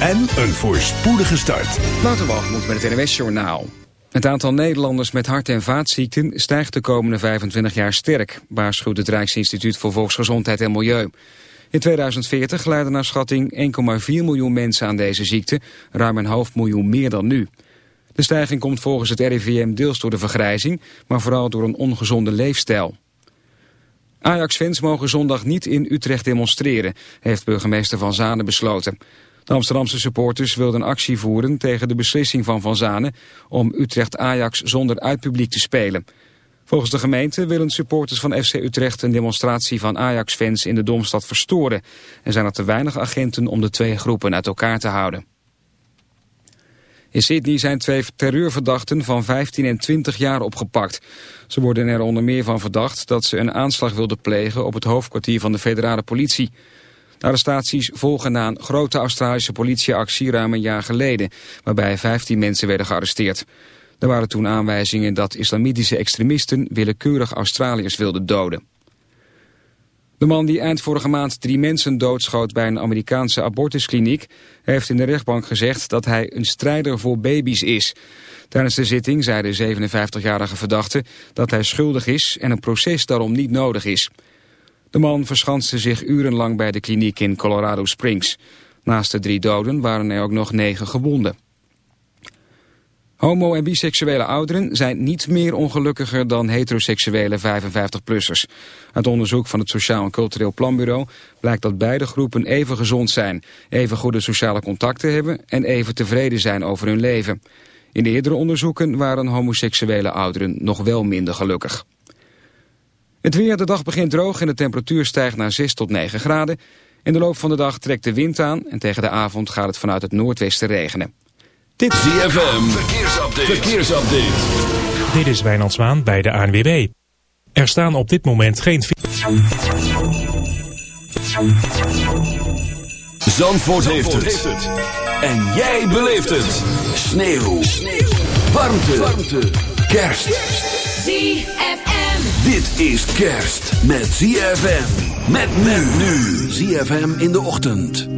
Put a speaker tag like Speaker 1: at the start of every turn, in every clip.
Speaker 1: en een voorspoedige start.
Speaker 2: moet met het NWS Journaal. Het aantal Nederlanders met hart- en vaatziekten stijgt de komende 25 jaar sterk, waarschuwt het Rijksinstituut voor Volksgezondheid en Milieu. In 2040 lijden naar schatting 1,4 miljoen mensen aan deze ziekte, ruim een half miljoen meer dan nu. De stijging komt volgens het RIVM deels door de vergrijzing, maar vooral door een ongezonde leefstijl. Ajax-fans mogen zondag niet in Utrecht demonstreren, heeft burgemeester Van Zanen besloten. De Amsterdamse supporters wilden actie voeren tegen de beslissing van Van Zanen om Utrecht-Ajax zonder uitpubliek te spelen. Volgens de gemeente willen supporters van FC Utrecht een demonstratie van Ajax-fans in de Domstad verstoren. En zijn er te weinig agenten om de twee groepen uit elkaar te houden. In Sydney zijn twee terreurverdachten van 15 en 20 jaar opgepakt. Ze worden er onder meer van verdacht dat ze een aanslag wilden plegen op het hoofdkwartier van de federale politie. De arrestaties volgen na een grote Australische politieactie ruim een jaar geleden, waarbij 15 mensen werden gearresteerd. Er waren toen aanwijzingen dat islamitische extremisten willekeurig Australiërs wilden doden. De man die eind vorige maand drie mensen doodschoot bij een Amerikaanse abortuskliniek... heeft in de rechtbank gezegd dat hij een strijder voor baby's is. Tijdens de zitting zei de 57-jarige verdachte dat hij schuldig is... en een proces daarom niet nodig is. De man verschanste zich urenlang bij de kliniek in Colorado Springs. Naast de drie doden waren er ook nog negen gewonden. Homo- en biseksuele ouderen zijn niet meer ongelukkiger dan heteroseksuele 55-plussers. Uit onderzoek van het Sociaal en Cultureel Planbureau blijkt dat beide groepen even gezond zijn, even goede sociale contacten hebben en even tevreden zijn over hun leven. In de eerdere onderzoeken waren homoseksuele ouderen nog wel minder gelukkig. Het weer, de dag begint droog en de temperatuur stijgt naar 6 tot 9 graden. In de loop van de dag trekt de wind aan en tegen de avond gaat het vanuit het noordwesten regenen.
Speaker 1: Dit ZFM, verkeersupdate. verkeersupdate.
Speaker 3: Dit is Wijnand Zwaan bij de ANWB. Er staan op dit moment geen...
Speaker 1: Zandvoort, heeft, het. En jij beleeft het. Sneeuw. Sneeuw. Warmte. Warmte. Kerst.
Speaker 4: ZFM.
Speaker 1: Dit is kerst met ZFM. Met men nu. ZFM in de ochtend.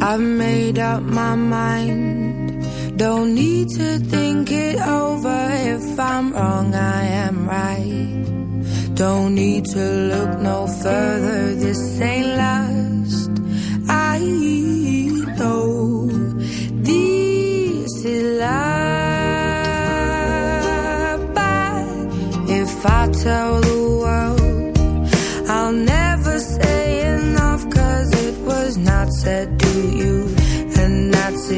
Speaker 5: I've made up my mind. Don't need to think it over. If I'm wrong, I am right. Don't need to look no further. This ain't last. I know this is life.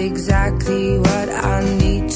Speaker 5: Exactly what I need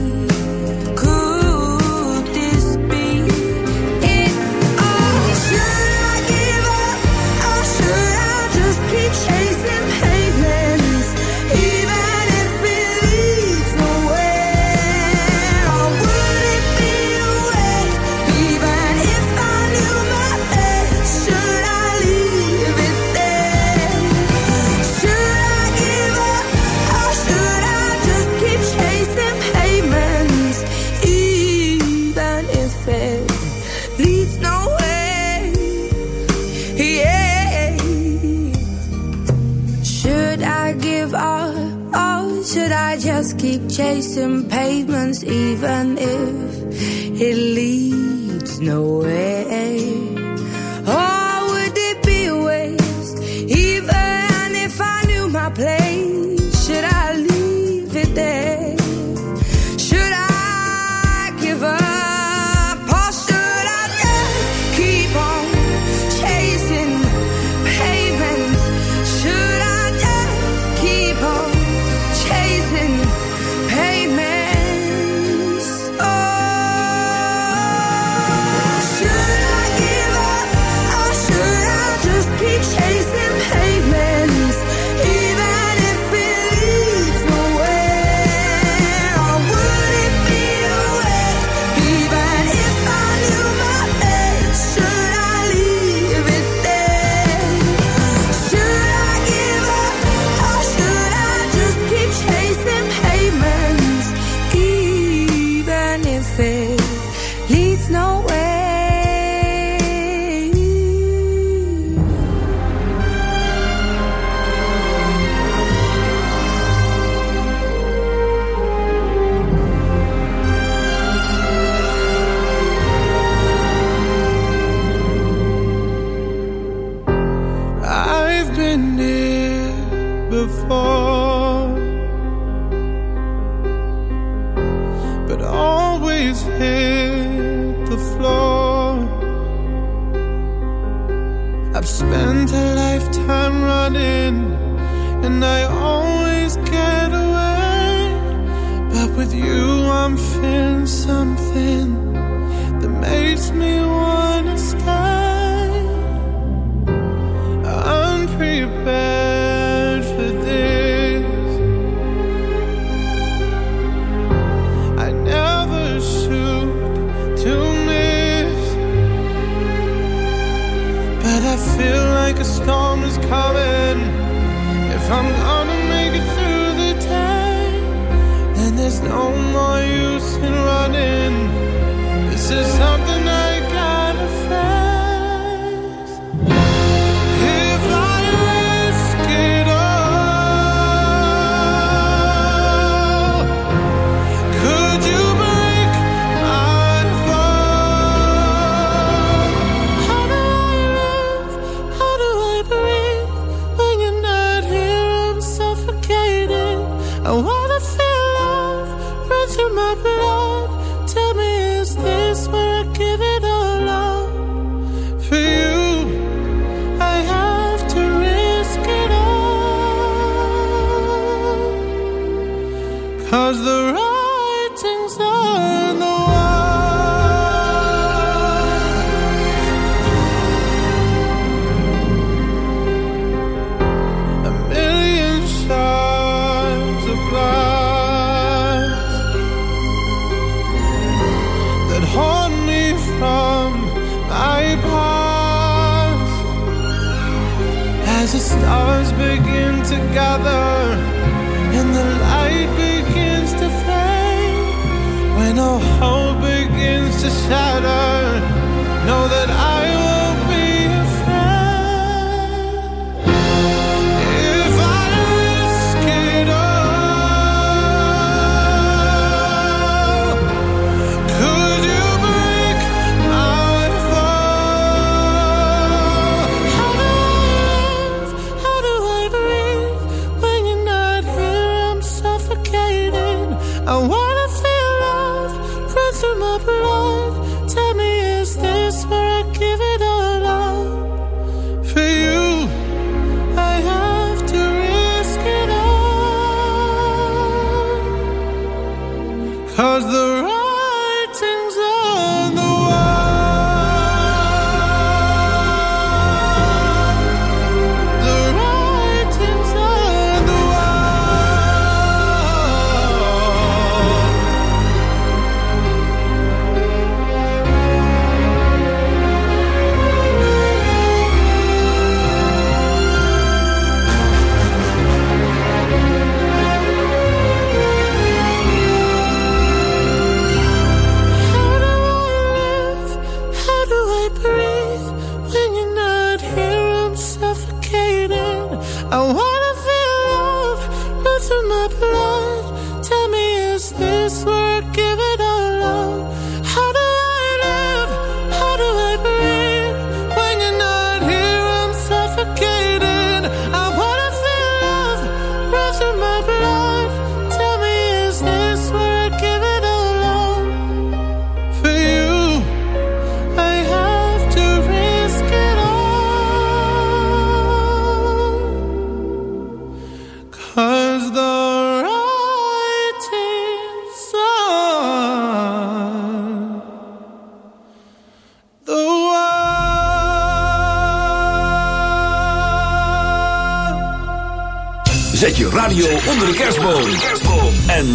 Speaker 5: Than it.
Speaker 6: about love? Tell me, is this where? to shatter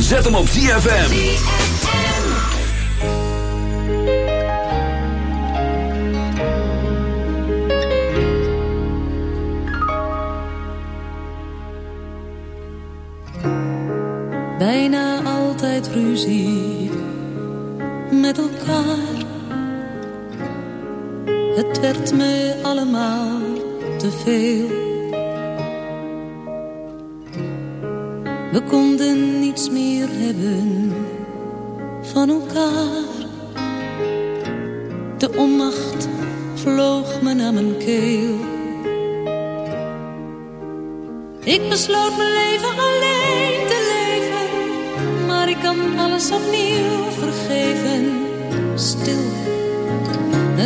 Speaker 1: Zet hem op ZFM.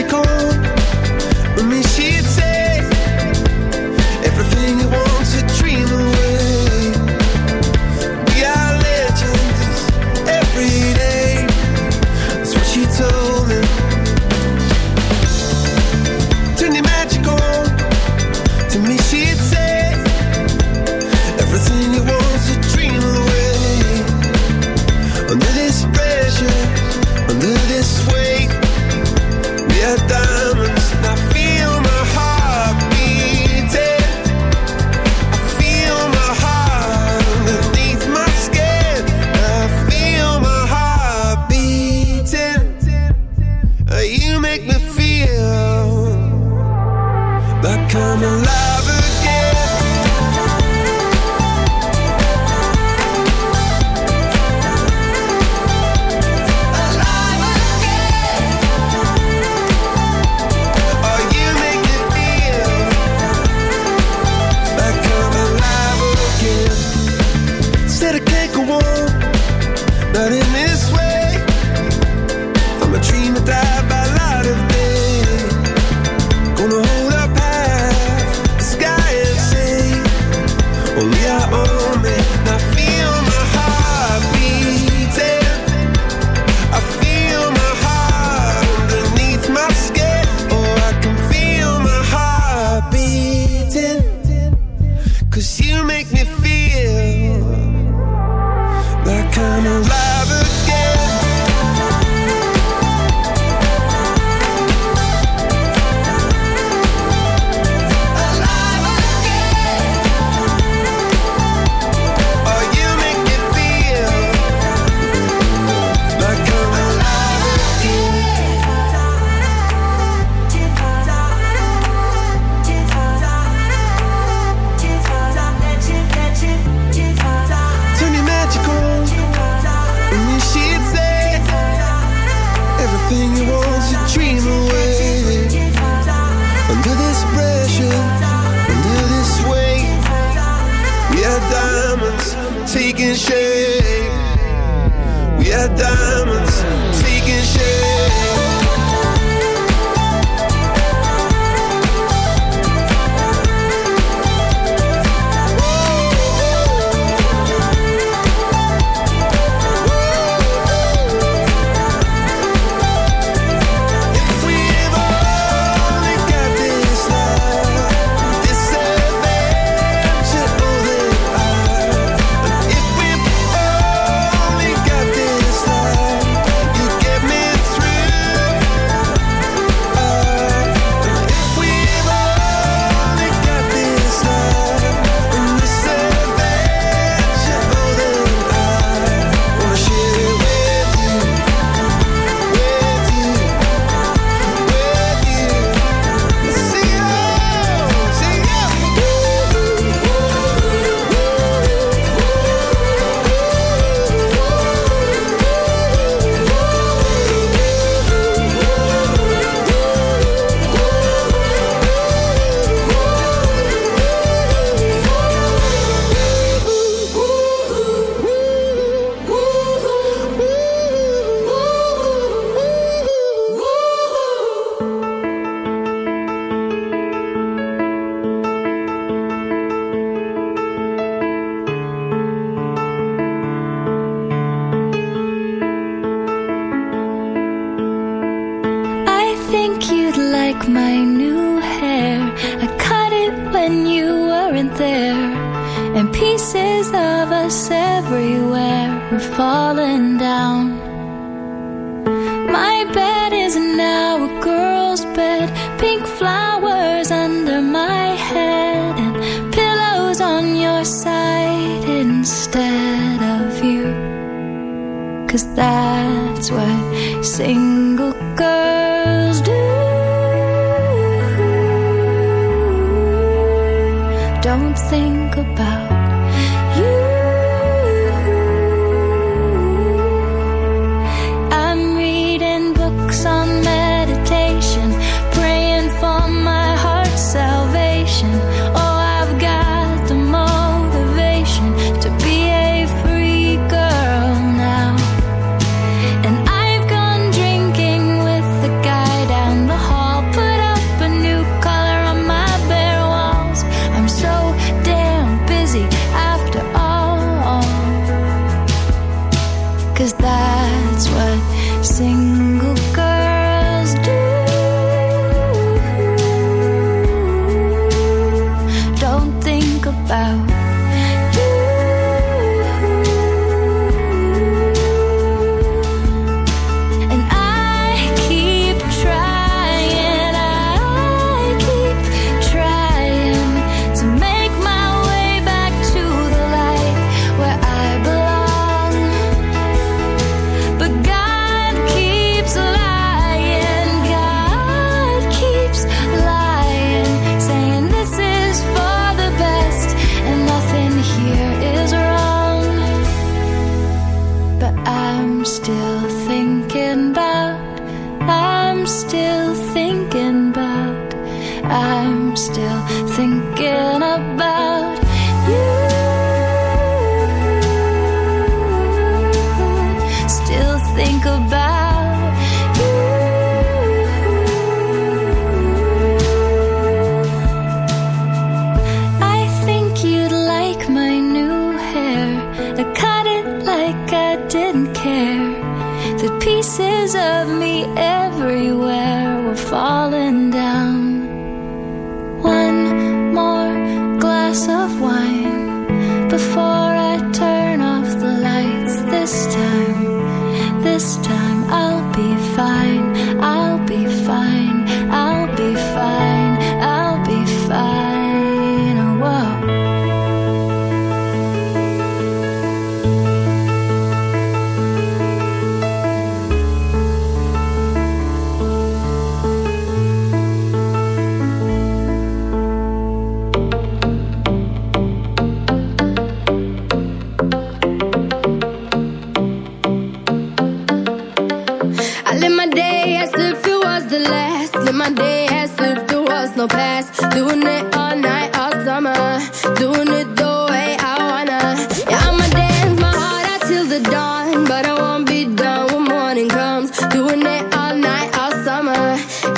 Speaker 7: you
Speaker 8: call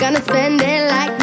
Speaker 9: Gonna spend it like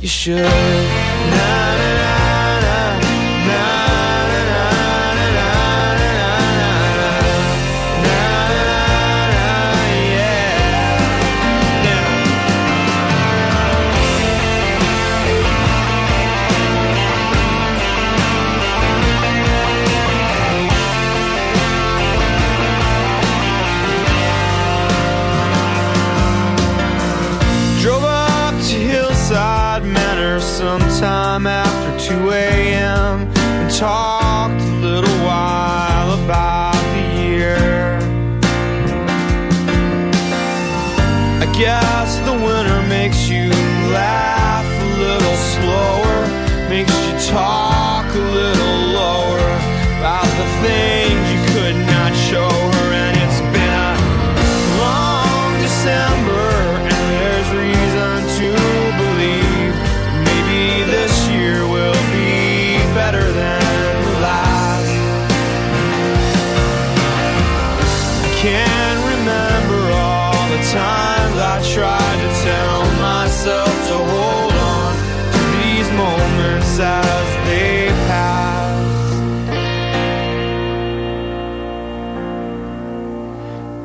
Speaker 10: you should. talk.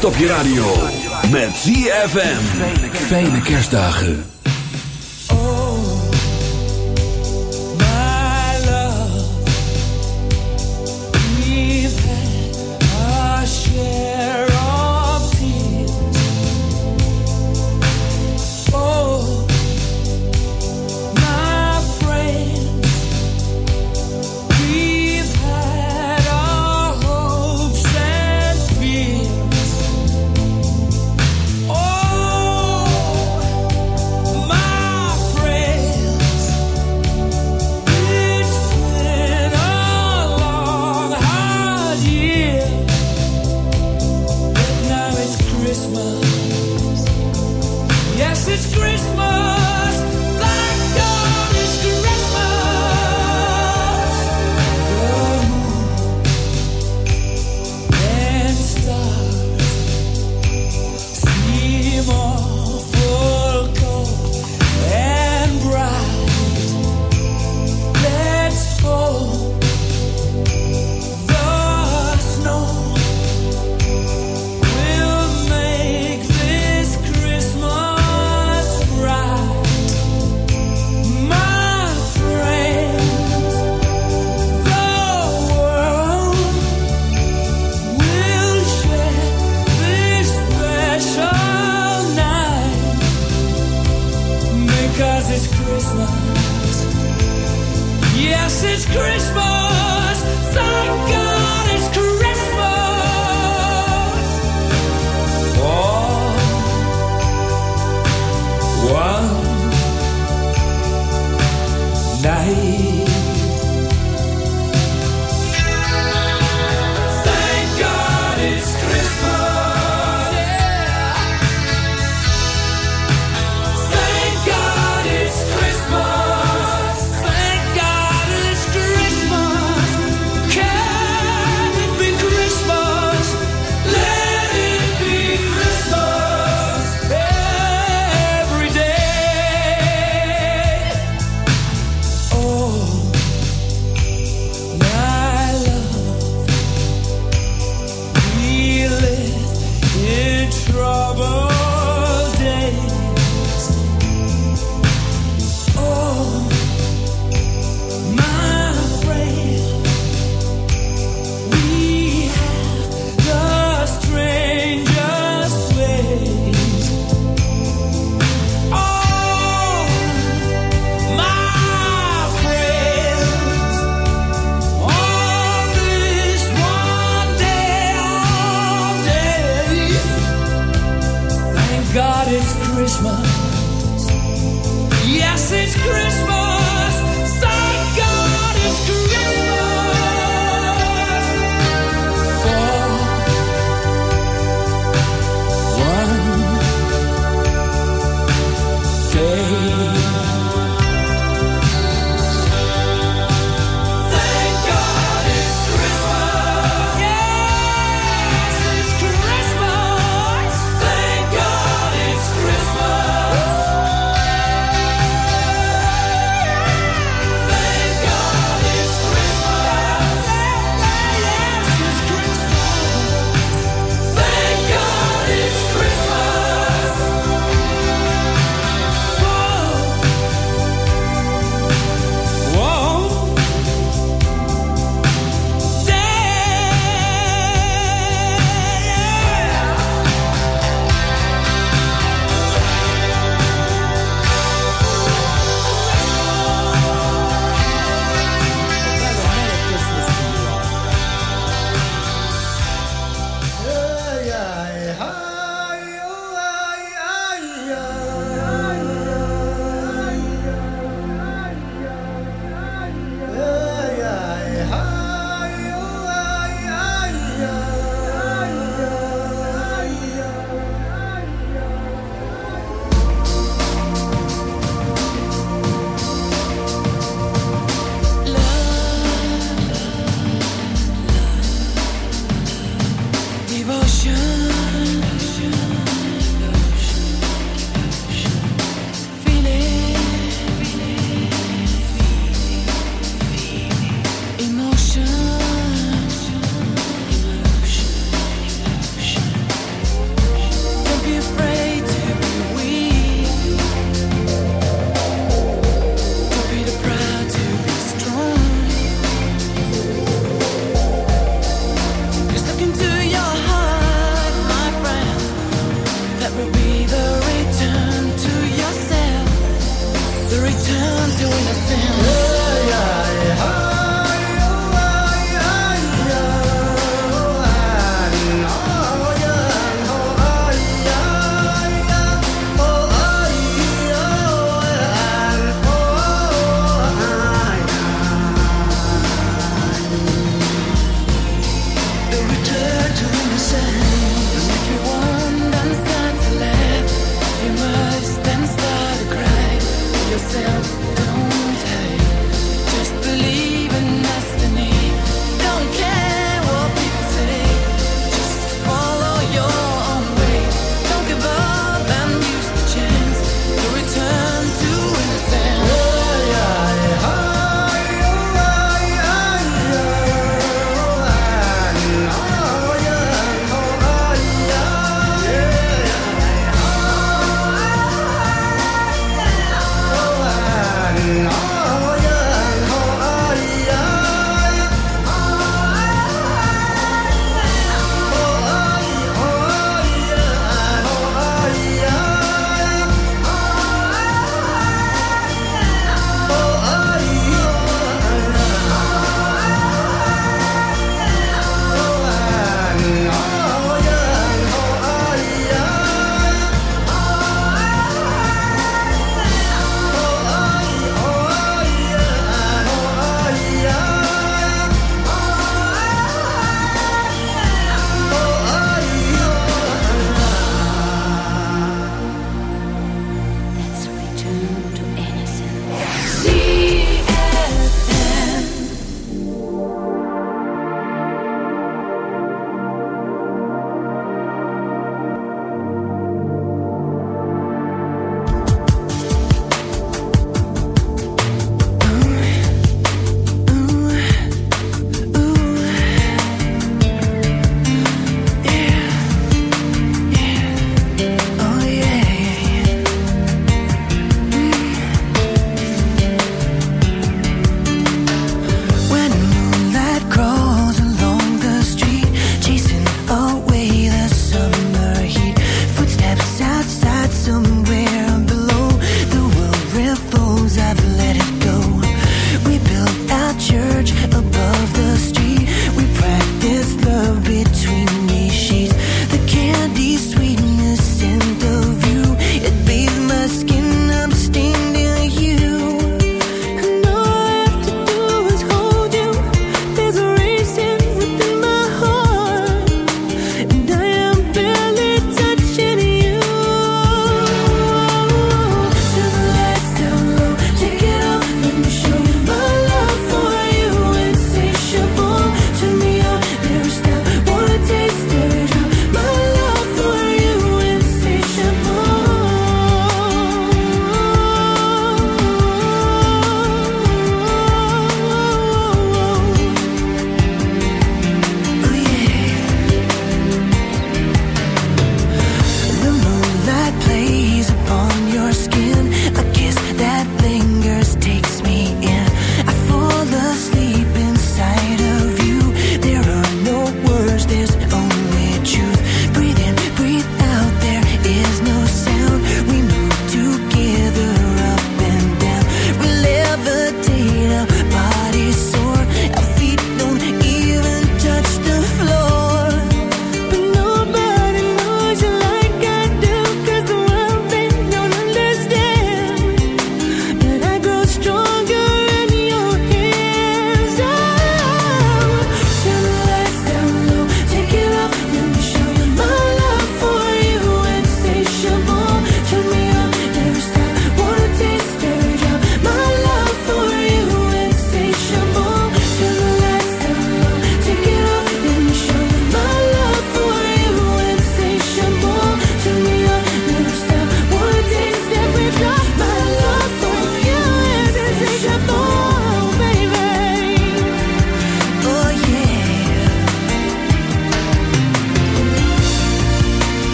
Speaker 1: Kerst op je radio. Met ZFM. Fijne kerstdagen.
Speaker 4: Cause it's Christmas. Yes, it's Christmas.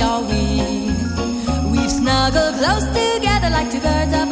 Speaker 4: are we? We've snuggled close together like two birds of a